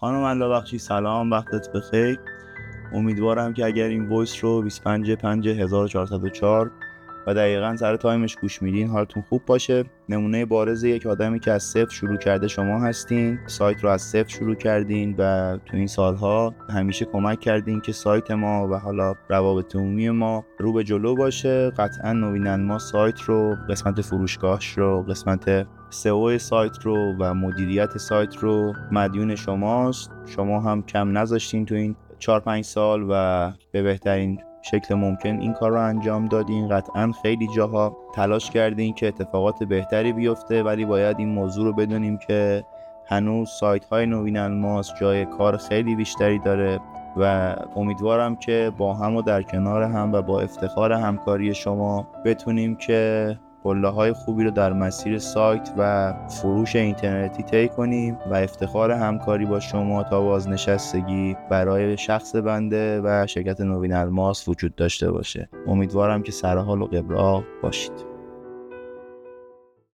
خانم الله بخشی سلام وقتت بخیر. امیدوارم که اگر این voice رو 25 5 1404 و دقیقا سر time ش گوش میدین حالتون خوب باشه. نمونه بارز یک آدمی که از صفر شروع کرده شما هستین. سایت رو از صفر شروع کردین و تو این سالها همیشه کمک کردین که سایت ما و حالا روابط عمومی ما رو به جلو باشه. قطعا نوینن ما سایت رو قسمت فروشگاهش رو قسمت SEO سایت رو و مدیریت سایت رو مدیون شماست. شما هم کم نذاشتین تو این 4 5 سال و به بهترین شکل ممکن این کار رو انجام دادین. قطعا خیلی جاها تلاش کردین که اتفاقات بهتری بیفته ولی باید این موضوع رو بدونیم که هنوز سایت های نوین الماس جای کار خیلی بیشتری داره و امیدوارم که با هم و در کنار هم و با افتخار همکاری شما بتونیم که قله خوبی رو در مسیر سایت و فروش اینترنتی طی کنیم و افتخار همکاری با شما تا بازنشستگی برای شخص بنده و شرکت نوین الماس وجود داشته باشه. امیدوارم که سرحال و قبراق باشید.